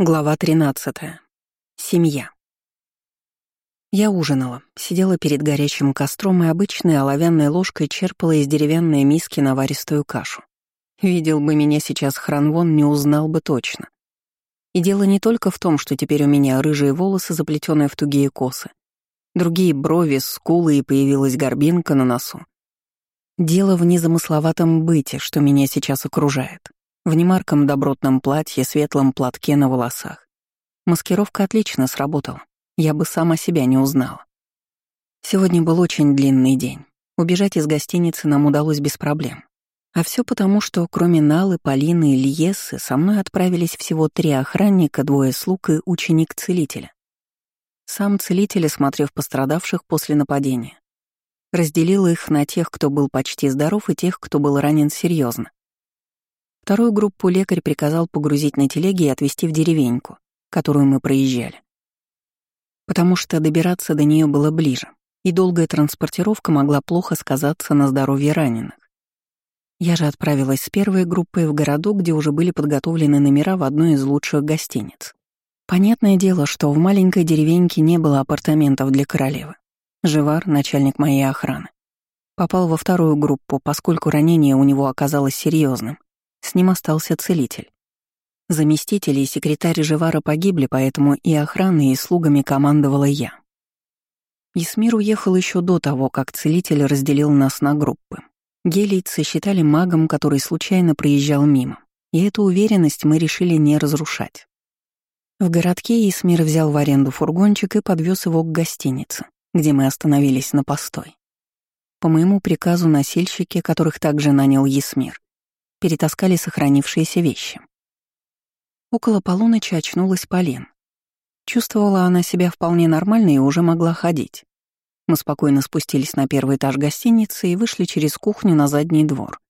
Глава 13. Семья. Я ужинала, сидела перед горячим костром и обычной оловянной ложкой черпала из деревянной миски наваристую кашу. Видел бы меня сейчас Хранвон, не узнал бы точно. И дело не только в том, что теперь у меня рыжие волосы, заплетенные в тугие косы, другие брови, скулы и появилась горбинка на носу. Дело в незамысловатом быте, что меня сейчас окружает в немарком добротном платье, светлом платке на волосах. Маскировка отлично сработала. Я бы сама себя не узнала. Сегодня был очень длинный день. Убежать из гостиницы нам удалось без проблем. А все потому, что кроме Налы, Полины и Льесы со мной отправились всего три охранника, двое слуг и ученик целителя. Сам целитель, осмотрев пострадавших после нападения, разделил их на тех, кто был почти здоров, и тех, кто был ранен серьезно. Вторую группу лекарь приказал погрузить на телеги и отвезти в деревеньку, которую мы проезжали. Потому что добираться до нее было ближе, и долгая транспортировка могла плохо сказаться на здоровье раненых. Я же отправилась с первой группой в городок, где уже были подготовлены номера в одной из лучших гостиниц. Понятное дело, что в маленькой деревеньке не было апартаментов для королевы. Живар, начальник моей охраны, попал во вторую группу, поскольку ранение у него оказалось серьезным, с ним остался целитель. Заместители и секретарь Живара погибли, поэтому и охраной, и слугами командовала я. Исмир уехал еще до того, как целитель разделил нас на группы. Гелийцы считали магом, который случайно проезжал мимо, и эту уверенность мы решили не разрушать. В городке Исмир взял в аренду фургончик и подвез его к гостинице, где мы остановились на постой. По моему приказу носильщики, которых также нанял Есмир, перетаскали сохранившиеся вещи. Около полуночи очнулась Полин. Чувствовала она себя вполне нормально и уже могла ходить. Мы спокойно спустились на первый этаж гостиницы и вышли через кухню на задний двор.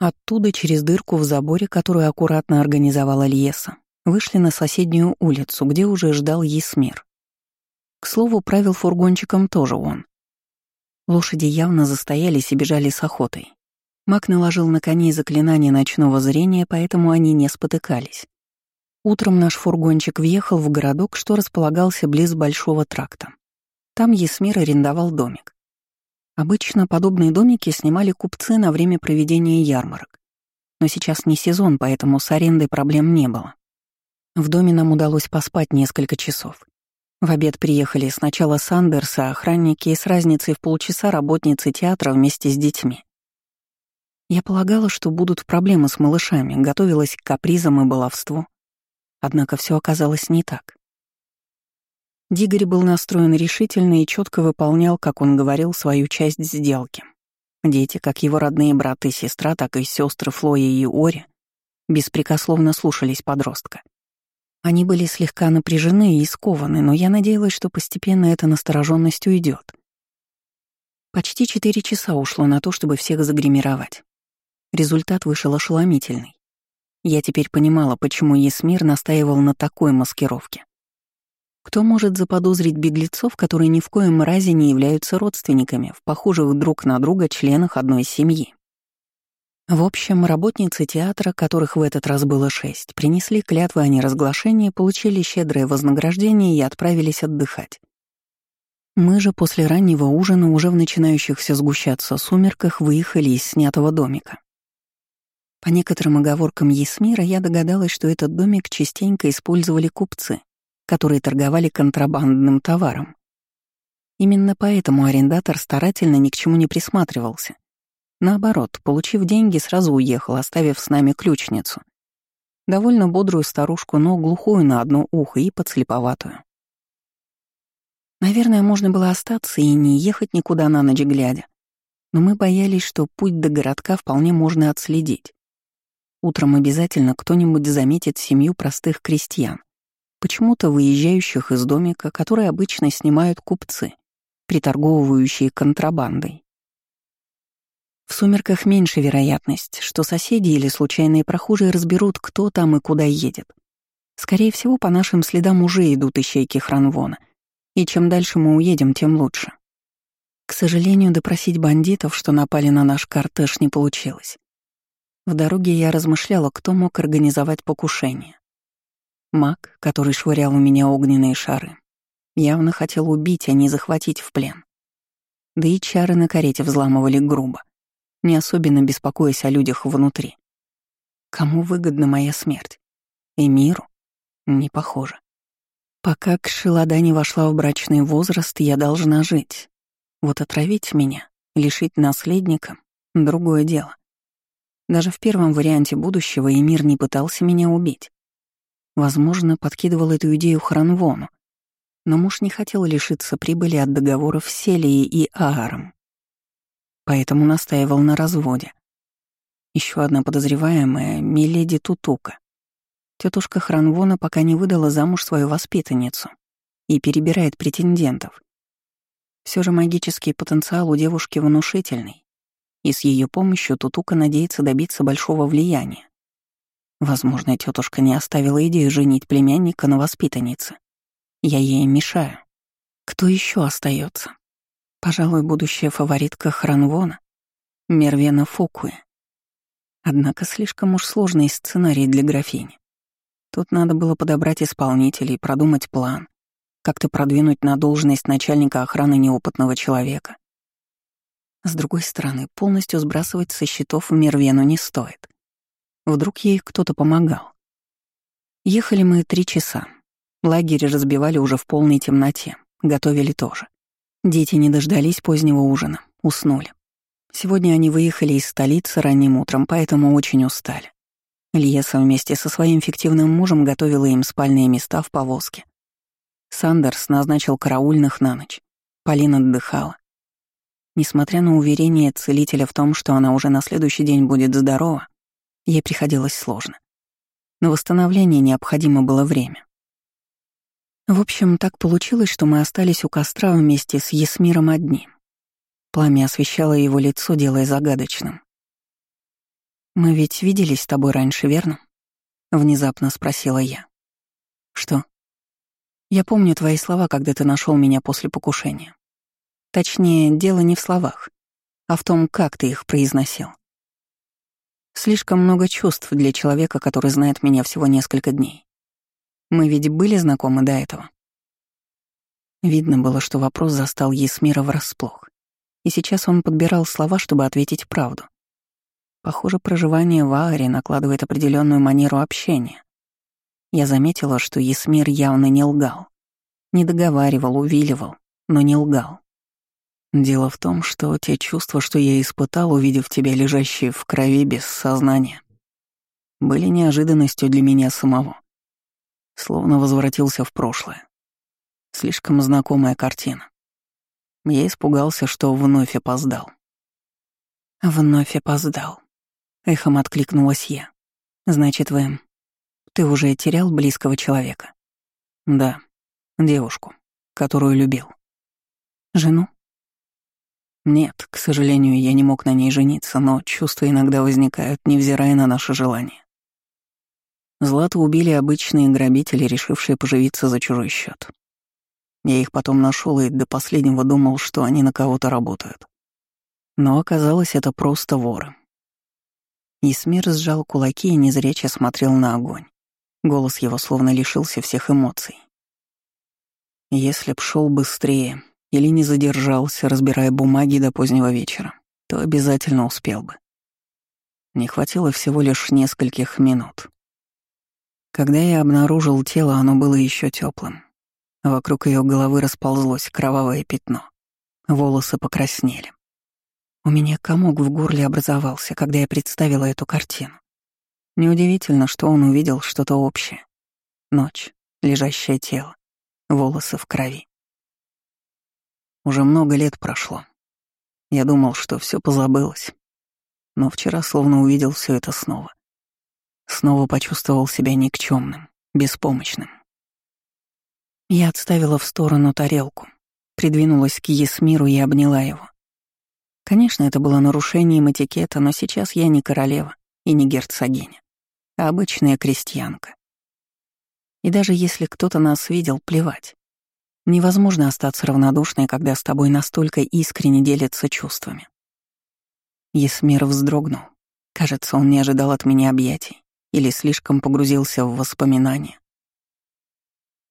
Оттуда, через дырку в заборе, которую аккуратно организовала Льеса, вышли на соседнюю улицу, где уже ждал Есмир. К слову, правил фургончиком тоже он. Лошади явно застоялись и бежали с охотой. Маг наложил на коней заклинание ночного зрения, поэтому они не спотыкались. Утром наш фургончик въехал в городок, что располагался близ Большого тракта. Там Есмир арендовал домик. Обычно подобные домики снимали купцы на время проведения ярмарок. Но сейчас не сезон, поэтому с арендой проблем не было. В доме нам удалось поспать несколько часов. В обед приехали сначала Сандерса, охранники, и с разницей в полчаса работницы театра вместе с детьми. Я полагала, что будут проблемы с малышами, готовилась к капризам и баловству. Однако все оказалось не так. Дигори был настроен решительно и четко выполнял, как он говорил, свою часть сделки. Дети, как его родные брат и сестра, так и сестры Флоя и Ори, беспрекословно слушались подростка. Они были слегка напряжены и скованы, но я надеялась, что постепенно эта настороженность уйдет. Почти четыре часа ушло на то, чтобы всех загримировать. Результат вышел ошеломительный. Я теперь понимала, почему Есмир настаивал на такой маскировке. Кто может заподозрить беглецов, которые ни в коем разе не являются родственниками, в похожих друг на друга членах одной семьи? В общем, работницы театра, которых в этот раз было шесть, принесли клятвы о неразглашении, получили щедрое вознаграждение и отправились отдыхать. Мы же после раннего ужина уже в начинающихся сгущаться сумерках выехали из снятого домика. По некоторым оговоркам Есмира я догадалась, что этот домик частенько использовали купцы, которые торговали контрабандным товаром. Именно поэтому арендатор старательно ни к чему не присматривался. Наоборот, получив деньги, сразу уехал, оставив с нами ключницу. Довольно бодрую старушку, но глухую на одно ухо и подслеповатую. Наверное, можно было остаться и не ехать никуда на ночь глядя. Но мы боялись, что путь до городка вполне можно отследить. Утром обязательно кто-нибудь заметит семью простых крестьян, почему-то выезжающих из домика, который обычно снимают купцы, приторговывающие контрабандой. В сумерках меньше вероятность, что соседи или случайные прохожие разберут, кто там и куда едет. Скорее всего, по нашим следам уже идут ищейки Хранвона, и чем дальше мы уедем, тем лучше. К сожалению, допросить бандитов, что напали на наш кортеж, не получилось. В дороге я размышляла, кто мог организовать покушение. Маг, который швырял у меня огненные шары, явно хотел убить, а не захватить в плен. Да и чары на карете взламывали грубо, не особенно беспокоясь о людях внутри. Кому выгодна моя смерть? Эмиру? Не похоже. Пока Кшилада не вошла в брачный возраст, я должна жить. Вот отравить меня, лишить наследника — другое дело. Даже в первом варианте будущего Эмир не пытался меня убить. Возможно, подкидывал эту идею Хранвону, но муж не хотел лишиться прибыли от договоров с Селией и Ааром. Поэтому настаивал на разводе. Еще одна подозреваемая — Миледи Тутука. Тетушка Хранвона пока не выдала замуж свою воспитанницу и перебирает претендентов. Все же магический потенциал у девушки внушительный, и с ее помощью Тутука надеется добиться большого влияния. Возможно, тетушка не оставила идею женить племянника на воспитаннице. Я ей мешаю. Кто еще остается? Пожалуй, будущая фаворитка Хранвона, Мервена Фукуэ. Однако слишком уж сложный сценарий для графини. Тут надо было подобрать исполнителей, продумать план, как-то продвинуть на должность начальника охраны неопытного человека. С другой стороны, полностью сбрасывать со счетов Мервену не стоит. Вдруг ей кто-то помогал. Ехали мы три часа, Лагерь разбивали уже в полной темноте, готовили тоже. Дети не дождались позднего ужина, уснули. Сегодня они выехали из столицы ранним утром, поэтому очень устали. Льеса вместе со своим фиктивным мужем готовила им спальные места в повозке. Сандерс назначил караульных на ночь. Полина отдыхала. Несмотря на уверение целителя в том, что она уже на следующий день будет здорова, ей приходилось сложно. На восстановление необходимо было время. В общем, так получилось, что мы остались у костра вместе с Есмиром одни. Пламя освещало его лицо, делая загадочным. «Мы ведь виделись с тобой раньше, верно?» — внезапно спросила я. «Что?» «Я помню твои слова, когда ты нашел меня после покушения. Точнее, дело не в словах, а в том, как ты их произносил. Слишком много чувств для человека, который знает меня всего несколько дней. Мы ведь были знакомы до этого. Видно было, что вопрос застал Есмира врасплох. И сейчас он подбирал слова, чтобы ответить правду. Похоже, проживание в Ааре накладывает определенную манеру общения. Я заметила, что Есмир явно не лгал. Не договаривал, увиливал, но не лгал. Дело в том, что те чувства, что я испытал, увидев тебя лежащие в крови без сознания, были неожиданностью для меня самого. Словно возвратился в прошлое. Слишком знакомая картина. Я испугался, что вновь опоздал. «Вновь опоздал», — эхом откликнулась я. «Значит, вы... Ты уже терял близкого человека?» «Да, девушку, которую любил». «Жену?» «Нет, к сожалению, я не мог на ней жениться, но чувства иногда возникают, невзирая на наше желание. Злату убили обычные грабители, решившие поживиться за чужой счет. Я их потом нашел и до последнего думал, что они на кого-то работают. Но оказалось, это просто воры. Исмир сжал кулаки и незряче смотрел на огонь. Голос его словно лишился всех эмоций. Если б шел быстрее или не задержался, разбирая бумаги до позднего вечера, то обязательно успел бы. Не хватило всего лишь нескольких минут. Когда я обнаружил тело, оно было еще теплым. Вокруг ее головы расползлось кровавое пятно. Волосы покраснели. У меня комок в горле образовался, когда я представила эту картину. Неудивительно, что он увидел что-то общее. Ночь, лежащее тело, волосы в крови. Уже много лет прошло. Я думал, что все позабылось. Но вчера словно увидел все это снова. Снова почувствовал себя никчемным, беспомощным. Я отставила в сторону тарелку, придвинулась к Есмиру и обняла его. Конечно, это было нарушением этикета, но сейчас я не королева и не герцогиня, а обычная крестьянка. И даже если кто-то нас видел, плевать. Невозможно остаться равнодушной, когда с тобой настолько искренне делятся чувствами. Есмир вздрогнул. Кажется, он не ожидал от меня объятий или слишком погрузился в воспоминания.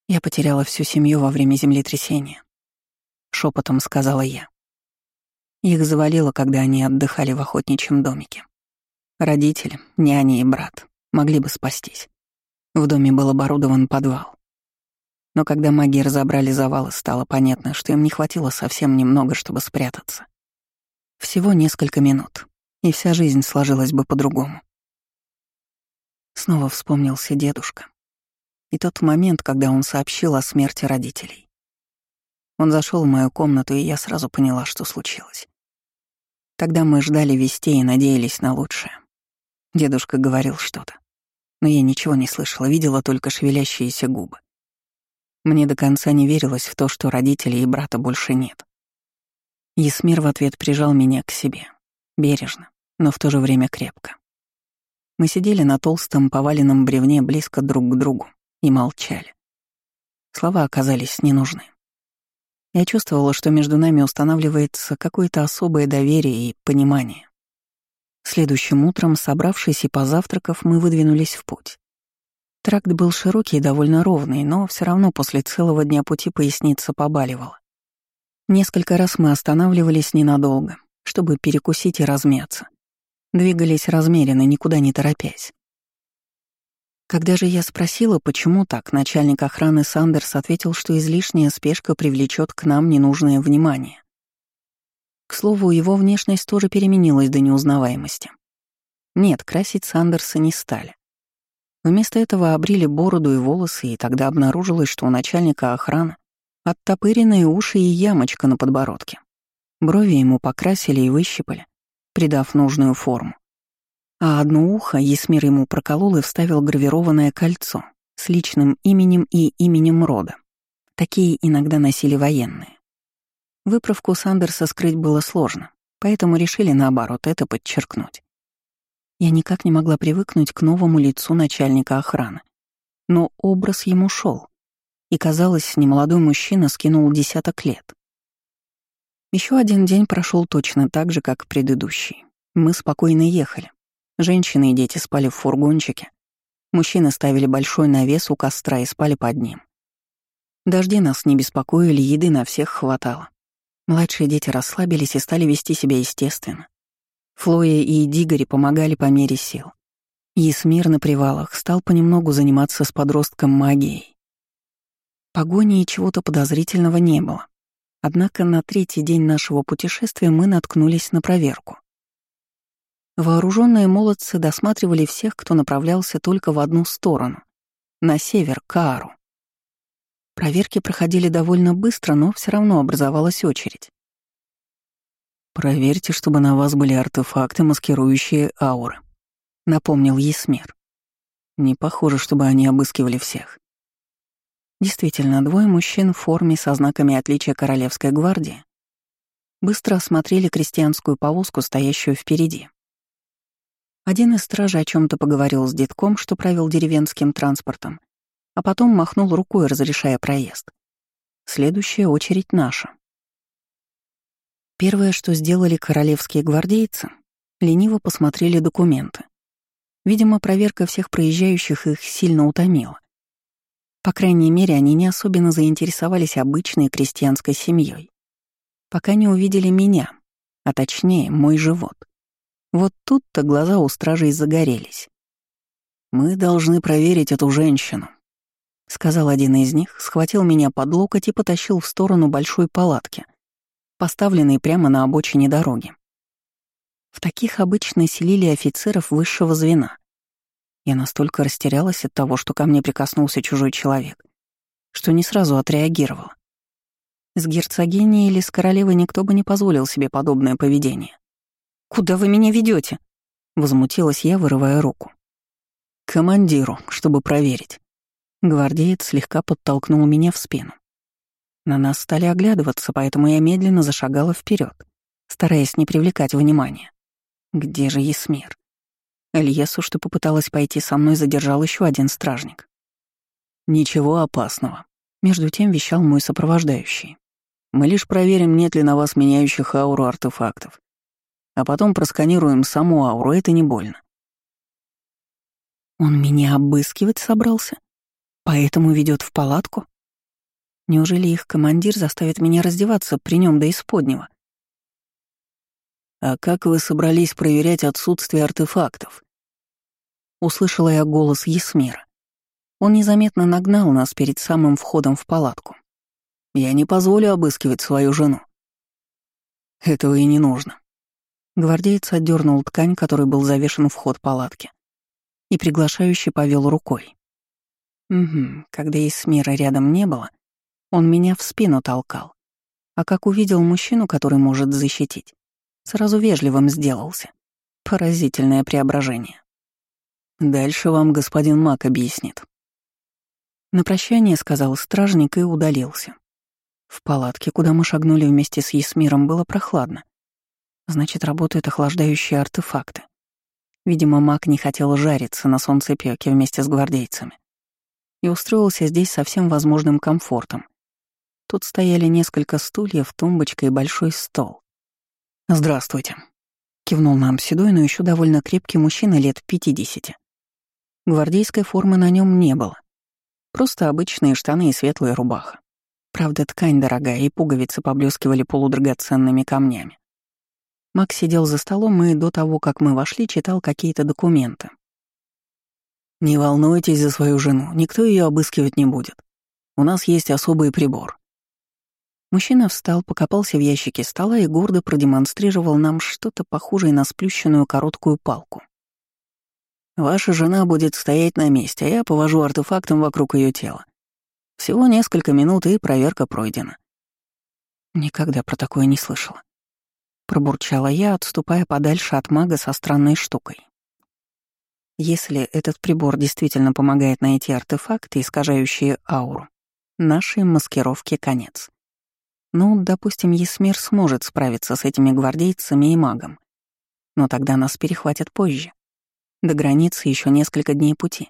Я потеряла всю семью во время землетрясения. Шепотом сказала я. Их завалило, когда они отдыхали в охотничьем домике. Родители, няня и брат могли бы спастись. В доме был оборудован подвал. Но когда маги разобрали завалы, стало понятно, что им не хватило совсем немного, чтобы спрятаться. Всего несколько минут, и вся жизнь сложилась бы по-другому. Снова вспомнился дедушка. И тот момент, когда он сообщил о смерти родителей. Он зашел в мою комнату, и я сразу поняла, что случилось. Тогда мы ждали вестей и надеялись на лучшее. Дедушка говорил что-то. Но я ничего не слышала, видела только шевелящиеся губы. Мне до конца не верилось в то, что родителей и брата больше нет. Есмир в ответ прижал меня к себе. Бережно, но в то же время крепко. Мы сидели на толстом поваленном бревне близко друг к другу и молчали. Слова оказались не нужны. Я чувствовала, что между нами устанавливается какое-то особое доверие и понимание. Следующим утром, собравшись и позавтракав, мы выдвинулись в путь. Тракт был широкий и довольно ровный, но все равно после целого дня пути поясница побаливала. Несколько раз мы останавливались ненадолго, чтобы перекусить и размяться. Двигались размеренно, никуда не торопясь. Когда же я спросила, почему так, начальник охраны Сандерс ответил, что излишняя спешка привлечет к нам ненужное внимание. К слову, его внешность тоже переменилась до неузнаваемости. Нет, красить Сандерса не стали. Вместо этого обрили бороду и волосы, и тогда обнаружилось, что у начальника охраны оттопыренные уши и ямочка на подбородке. Брови ему покрасили и выщипали, придав нужную форму а одно ухо Есмир ему проколол и вставил гравированное кольцо с личным именем и именем рода. Такие иногда носили военные. Выправку Сандерса скрыть было сложно, поэтому решили наоборот это подчеркнуть. Я никак не могла привыкнуть к новому лицу начальника охраны. Но образ ему шел, и, казалось, немолодой мужчина скинул десяток лет. Еще один день прошел точно так же, как предыдущий. Мы спокойно ехали, Женщины и дети спали в фургончике. Мужчины ставили большой навес у костра и спали под ним. Дожди нас не беспокоили, еды на всех хватало. Младшие дети расслабились и стали вести себя естественно. Флоя и Дигори помогали по мере сил. Есмир на привалах стал понемногу заниматься с подростком магией. Погони и чего-то подозрительного не было. Однако на третий день нашего путешествия мы наткнулись на проверку. Вооруженные молодцы досматривали всех, кто направлялся только в одну сторону — на север, к Аару. Проверки проходили довольно быстро, но все равно образовалась очередь. «Проверьте, чтобы на вас были артефакты, маскирующие ауры», — напомнил Есмир. «Не похоже, чтобы они обыскивали всех». Действительно, двое мужчин в форме со знаками отличия Королевской гвардии быстро осмотрели крестьянскую повозку, стоящую впереди. Один из стражей о чем то поговорил с детком, что правил деревенским транспортом, а потом махнул рукой, разрешая проезд. Следующая очередь наша. Первое, что сделали королевские гвардейцы, лениво посмотрели документы. Видимо, проверка всех проезжающих их сильно утомила. По крайней мере, они не особенно заинтересовались обычной крестьянской семьей, пока не увидели меня, а точнее, мой живот. Вот тут-то глаза у стражей загорелись. «Мы должны проверить эту женщину», — сказал один из них, схватил меня под локоть и потащил в сторону большой палатки, поставленной прямо на обочине дороги. В таких обычно селили офицеров высшего звена. Я настолько растерялась от того, что ко мне прикоснулся чужой человек, что не сразу отреагировала. С герцогиней или с королевой никто бы не позволил себе подобное поведение. «Куда вы меня ведете? Возмутилась я, вырывая руку. «К командиру, чтобы проверить». Гвардеец слегка подтолкнул меня в спину. На нас стали оглядываться, поэтому я медленно зашагала вперед, стараясь не привлекать внимания. Где же Есмир? Эльесу, что попыталась пойти со мной, задержал еще один стражник. «Ничего опасного», — между тем вещал мой сопровождающий. «Мы лишь проверим, нет ли на вас меняющих ауру артефактов а потом просканируем саму ауру, это не больно. Он меня обыскивать собрался? Поэтому ведет в палатку? Неужели их командир заставит меня раздеваться при нем до исподнего? «А как вы собрались проверять отсутствие артефактов?» Услышала я голос Есмира. Он незаметно нагнал нас перед самым входом в палатку. «Я не позволю обыскивать свою жену». «Этого и не нужно». Гвардеец отдернул ткань, которой был завешен вход палатки, и приглашающе повел рукой. Угу, когда Есмира рядом не было, он меня в спину толкал. А как увидел мужчину, который может защитить, Сразу вежливым сделался. Поразительное преображение. Дальше вам господин Мак объяснит. На прощание сказал стражник и удалился. В палатке, куда мы шагнули вместе с Есмиром, было прохладно. Значит, работают охлаждающие артефакты. Видимо, маг не хотел жариться на солнцепёке вместе с гвардейцами. И устроился здесь со всем возможным комфортом. Тут стояли несколько стульев, тумбочка и большой стол. «Здравствуйте», — кивнул нам седой, но еще довольно крепкий мужчина лет пятидесяти. Гвардейской формы на нем не было. Просто обычные штаны и светлая рубаха. Правда, ткань дорогая, и пуговицы поблескивали полудрагоценными камнями. Макс сидел за столом и до того, как мы вошли, читал какие-то документы. «Не волнуйтесь за свою жену, никто ее обыскивать не будет. У нас есть особый прибор. Мужчина встал, покопался в ящике стола и гордо продемонстрировал нам что-то похожее на сплющенную короткую палку. «Ваша жена будет стоять на месте, а я повожу артефактом вокруг ее тела. Всего несколько минут, и проверка пройдена». Никогда про такое не слышала. Пробурчала я, отступая подальше от мага со странной штукой. Если этот прибор действительно помогает найти артефакты, искажающие ауру, нашей маскировке конец. Ну, допустим, Есмир сможет справиться с этими гвардейцами и магом. Но тогда нас перехватят позже. До границы еще несколько дней пути.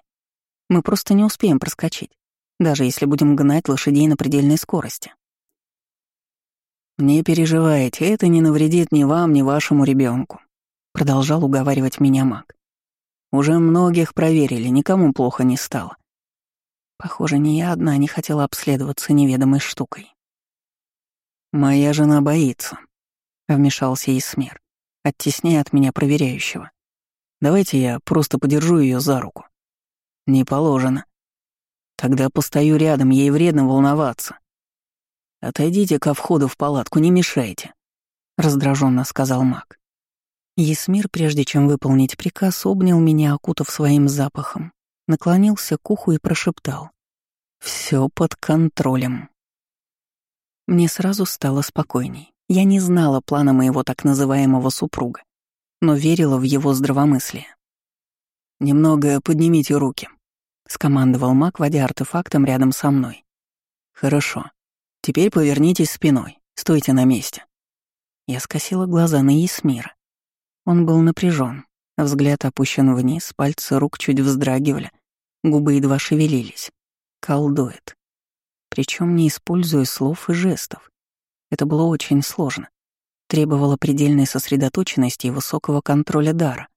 Мы просто не успеем проскочить, даже если будем гнать лошадей на предельной скорости. «Не переживайте, это не навредит ни вам, ни вашему ребенку, продолжал уговаривать меня маг. «Уже многих проверили, никому плохо не стало». Похоже, не я одна не хотела обследоваться неведомой штукой. «Моя жена боится», — вмешался Исмер, оттесняя от меня проверяющего. «Давайте я просто подержу ее за руку». «Не положено». «Тогда постою рядом, ей вредно волноваться». «Отойдите ко входу в палатку, не мешайте», — раздраженно сказал маг. Есмир, прежде чем выполнить приказ, обнял меня, окутав своим запахом, наклонился к уху и прошептал. «Все под контролем». Мне сразу стало спокойней. Я не знала плана моего так называемого супруга, но верила в его здравомыслие. «Немного поднимите руки», — скомандовал маг, водя артефактом рядом со мной. «Хорошо. Теперь повернитесь спиной. Стойте на месте». Я скосила глаза на Есмира. Он был напряжен, взгляд опущен вниз, пальцы рук чуть вздрагивали, губы едва шевелились. Колдует причем не используя слов и жестов. Это было очень сложно. Требовало предельной сосредоточенности и высокого контроля дара.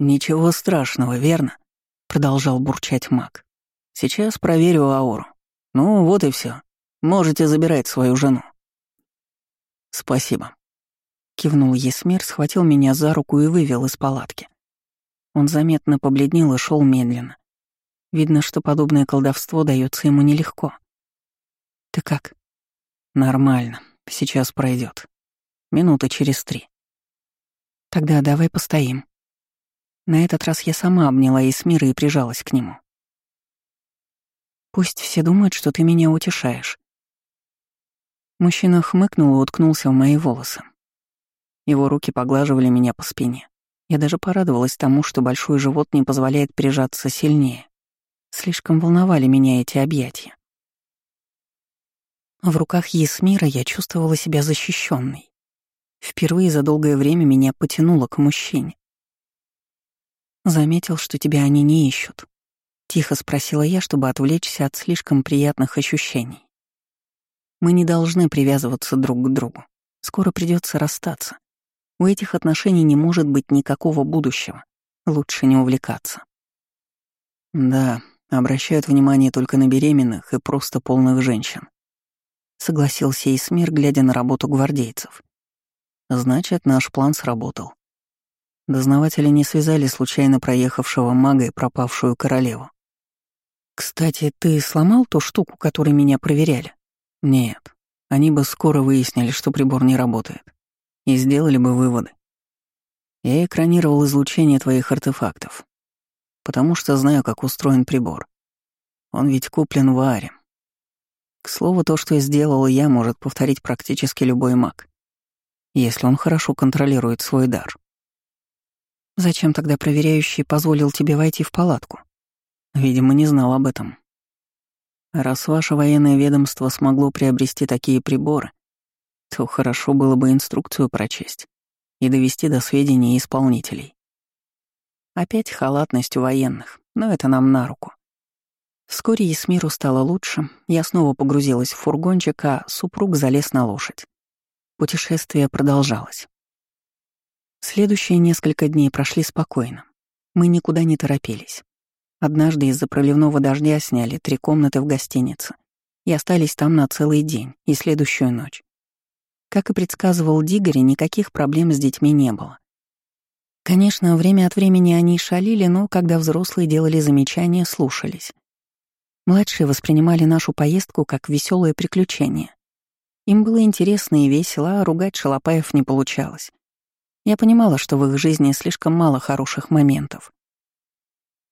«Ничего страшного, верно?» — продолжал бурчать маг. «Сейчас проверю ауру. Ну, вот и все. Можете забирать свою жену». «Спасибо», — кивнул Есмир, схватил меня за руку и вывел из палатки. Он заметно побледнел и шел медленно. Видно, что подобное колдовство дается ему нелегко. «Ты как?» «Нормально. Сейчас пройдет. Минуты через три». «Тогда давай постоим». На этот раз я сама обняла Эсмира и прижалась к нему. «Пусть все думают, что ты меня утешаешь». Мужчина хмыкнул и уткнулся в мои волосы. Его руки поглаживали меня по спине. Я даже порадовалась тому, что большой живот не позволяет прижаться сильнее. Слишком волновали меня эти объятия. В руках Есмира я чувствовала себя защищенной. Впервые за долгое время меня потянуло к мужчине. «Заметил, что тебя они не ищут», — тихо спросила я, чтобы отвлечься от слишком приятных ощущений. «Мы не должны привязываться друг к другу. Скоро придется расстаться. У этих отношений не может быть никакого будущего. Лучше не увлекаться». «Да, обращают внимание только на беременных и просто полных женщин», согласился Исмир, глядя на работу гвардейцев. Значит, наш план сработал. Дознаватели не связали случайно проехавшего мага и пропавшую королеву. «Кстати, ты сломал ту штуку, которой меня проверяли?» «Нет. Они бы скоро выяснили, что прибор не работает. И сделали бы выводы. Я экранировал излучение твоих артефактов. Потому что знаю, как устроен прибор. Он ведь куплен в Аре. К слову, то, что сделал я, может повторить практически любой маг, если он хорошо контролирует свой дар. Зачем тогда проверяющий позволил тебе войти в палатку? Видимо, не знал об этом. Раз ваше военное ведомство смогло приобрести такие приборы, то хорошо было бы инструкцию прочесть и довести до сведения исполнителей. Опять халатность у военных, но это нам на руку. Вскоре Есмиру стало лучше, я снова погрузилась в фургончик, а супруг залез на лошадь. Путешествие продолжалось. Следующие несколько дней прошли спокойно. Мы никуда не торопились. Однажды из-за проливного дождя сняли три комнаты в гостинице и остались там на целый день и следующую ночь. Как и предсказывал Дигори, никаких проблем с детьми не было. Конечно, время от времени они шалили, но когда взрослые делали замечания, слушались. Младшие воспринимали нашу поездку как веселое приключение. Им было интересно и весело, а ругать Шалопаев не получалось. Я понимала, что в их жизни слишком мало хороших моментов.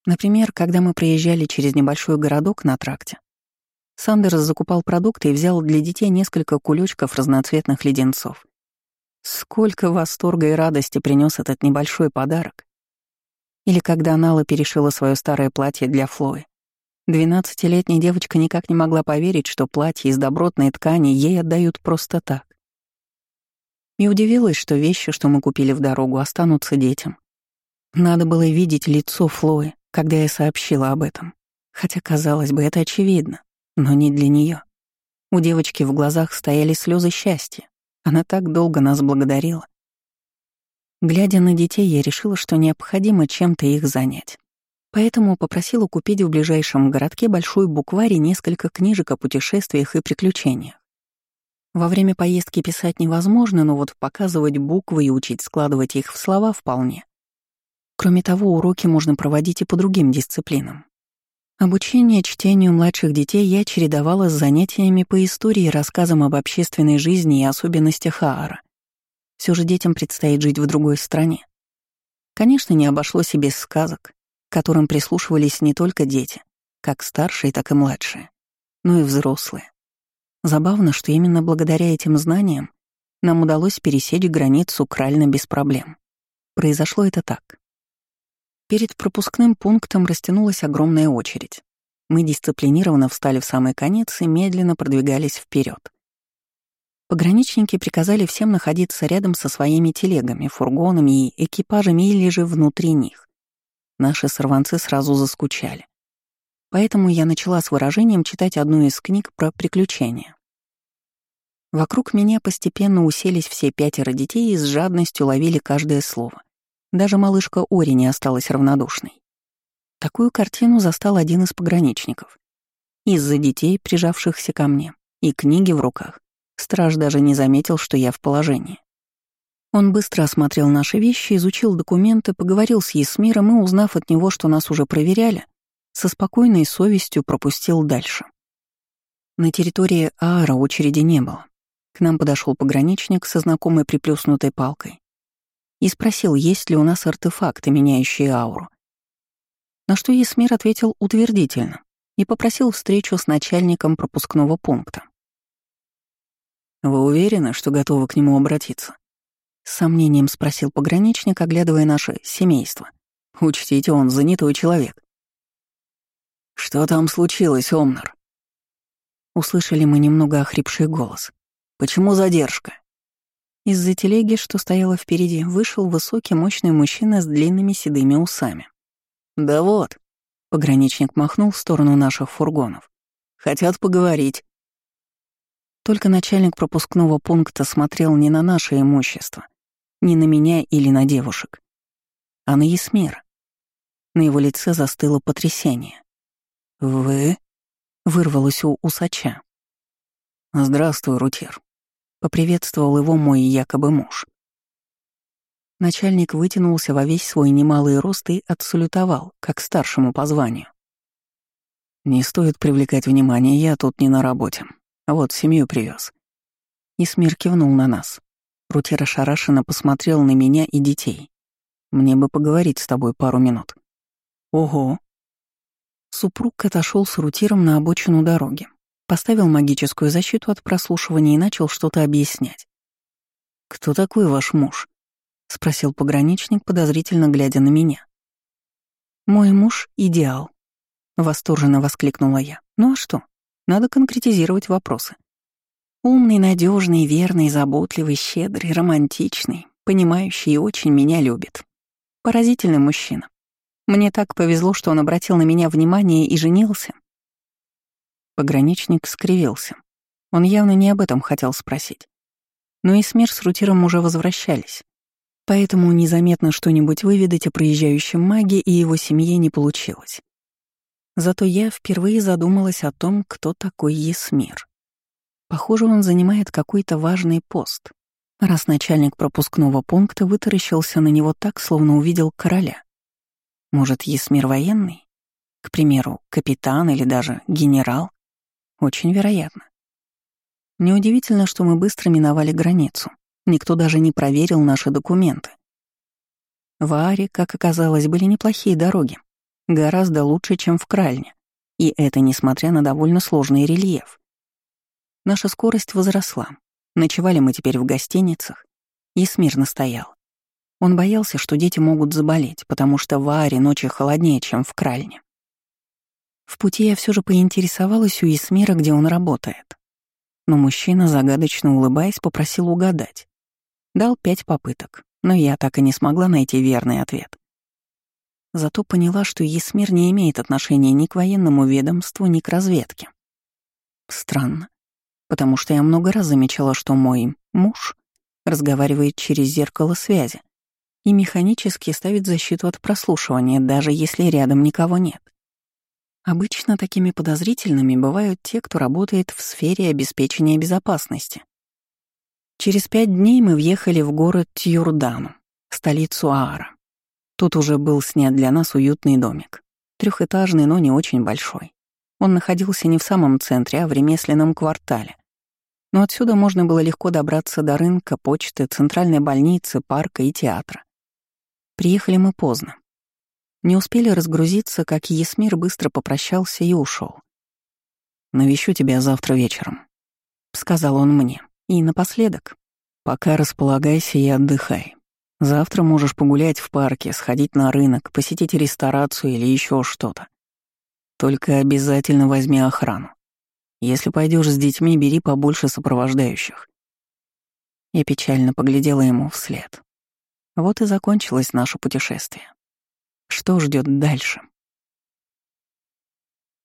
Например, когда мы проезжали через небольшой городок на тракте, Сандерс закупал продукты и взял для детей несколько кулечков разноцветных леденцов. Сколько восторга и радости принес этот небольшой подарок. Или когда Нала перешила свое старое платье для Флои. Двенадцатилетняя девочка никак не могла поверить, что платье из добротной ткани ей отдают просто так. И удивилась, что вещи, что мы купили в дорогу, останутся детям. Надо было видеть лицо Флои, когда я сообщила об этом. Хотя, казалось бы, это очевидно, но не для нее. У девочки в глазах стояли слезы счастья. Она так долго нас благодарила. Глядя на детей, я решила, что необходимо чем-то их занять. Поэтому попросила купить в ближайшем городке большой букварь и несколько книжек о путешествиях и приключениях. Во время поездки писать невозможно, но вот показывать буквы и учить складывать их в слова вполне. Кроме того, уроки можно проводить и по другим дисциплинам. Обучение чтению младших детей я чередовала с занятиями по истории и рассказам об общественной жизни и особенностях Аара. Все же детям предстоит жить в другой стране. Конечно, не обошлось и без сказок, которым прислушивались не только дети, как старшие, так и младшие, но и взрослые. Забавно, что именно благодаря этим знаниям нам удалось пересечь границу крально без проблем. Произошло это так. Перед пропускным пунктом растянулась огромная очередь. Мы дисциплинированно встали в самый конец и медленно продвигались вперед. Пограничники приказали всем находиться рядом со своими телегами, фургонами и экипажами или же внутри них. Наши сорванцы сразу заскучали. Поэтому я начала с выражением читать одну из книг про приключения. Вокруг меня постепенно уселись все пятеро детей и с жадностью ловили каждое слово. Даже малышка Ори не осталась равнодушной. Такую картину застал один из пограничников. Из-за детей, прижавшихся ко мне, и книги в руках, страж даже не заметил, что я в положении. Он быстро осмотрел наши вещи, изучил документы, поговорил с Есмиром и, узнав от него, что нас уже проверяли, со спокойной совестью пропустил дальше. На территории Аара очереди не было. К нам подошел пограничник со знакомой приплюснутой палкой и спросил, есть ли у нас артефакты, меняющие ауру. На что Есмир ответил утвердительно и попросил встречу с начальником пропускного пункта. «Вы уверены, что готовы к нему обратиться?» С сомнением спросил пограничник, оглядывая наше семейство. «Учтите, он занятой человек». «Что там случилось, Омнар?» Услышали мы немного охрипший голос. «Почему задержка?» Из-за телеги, что стояла впереди, вышел высокий мощный мужчина с длинными седыми усами. «Да вот», — пограничник махнул в сторону наших фургонов. «Хотят поговорить». Только начальник пропускного пункта смотрел не на наше имущество, не на меня или на девушек, а на Есмир. На его лице застыло потрясение. «Вы?» — вырвалось у усача. «Здравствуй, Рутер», — поприветствовал его мой якобы муж. Начальник вытянулся во весь свой немалый рост и отсалютовал, как старшему по званию. «Не стоит привлекать внимание, я тут не на работе. Вот, семью привез. И Смир кивнул на нас. Рутер ошарашенно посмотрел на меня и детей. «Мне бы поговорить с тобой пару минут». «Ого!» Супруг отошел с Рутиром на обочину дороги, поставил магическую защиту от прослушивания и начал что-то объяснять. «Кто такой ваш муж?» — спросил пограничник, подозрительно глядя на меня. «Мой муж — идеал», — восторженно воскликнула я. «Ну а что? Надо конкретизировать вопросы. Умный, надежный, верный, заботливый, щедрый, романтичный, понимающий и очень меня любит. Поразительный мужчина. Мне так повезло, что он обратил на меня внимание и женился». Пограничник скривился. Он явно не об этом хотел спросить. Но и Смир с Рутиром уже возвращались. Поэтому незаметно что-нибудь выведать о проезжающем маге и его семье не получилось. Зато я впервые задумалась о том, кто такой Есмир. Похоже, он занимает какой-то важный пост, раз начальник пропускного пункта вытаращился на него так, словно увидел короля. Может, Есмир военный? К примеру, капитан или даже генерал? Очень вероятно. Неудивительно, что мы быстро миновали границу. Никто даже не проверил наши документы. В Ааре, как оказалось, были неплохие дороги. Гораздо лучше, чем в Кральне. И это несмотря на довольно сложный рельеф. Наша скорость возросла. Ночевали мы теперь в гостиницах. И смирно стоял. Он боялся, что дети могут заболеть, потому что в Ааре ночи холоднее, чем в Кральне. В пути я все же поинтересовалась у Исмира, где он работает. Но мужчина, загадочно улыбаясь, попросил угадать. Дал пять попыток, но я так и не смогла найти верный ответ. Зато поняла, что Есмир не имеет отношения ни к военному ведомству, ни к разведке. Странно, потому что я много раз замечала, что мой муж разговаривает через зеркало связи и механически ставит защиту от прослушивания, даже если рядом никого нет. Обычно такими подозрительными бывают те, кто работает в сфере обеспечения безопасности. Через пять дней мы въехали в город Тьюрдану, столицу Аара. Тут уже был снят для нас уютный домик. Трехэтажный, но не очень большой. Он находился не в самом центре, а в ремесленном квартале. Но отсюда можно было легко добраться до рынка, почты, центральной больницы, парка и театра. Приехали мы поздно. Не успели разгрузиться, как Есмир быстро попрощался и ушел. «Навещу тебя завтра вечером», — сказал он мне. И напоследок, пока располагайся и отдыхай. Завтра можешь погулять в парке, сходить на рынок, посетить ресторацию или еще что-то. Только обязательно возьми охрану. Если пойдешь с детьми, бери побольше сопровождающих. Я печально поглядела ему вслед. Вот и закончилось наше путешествие. Что ждет дальше?